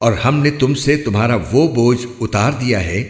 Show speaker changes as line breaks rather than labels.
और हमने तुमसे तुम्हारा वो बोझ उतार दिया है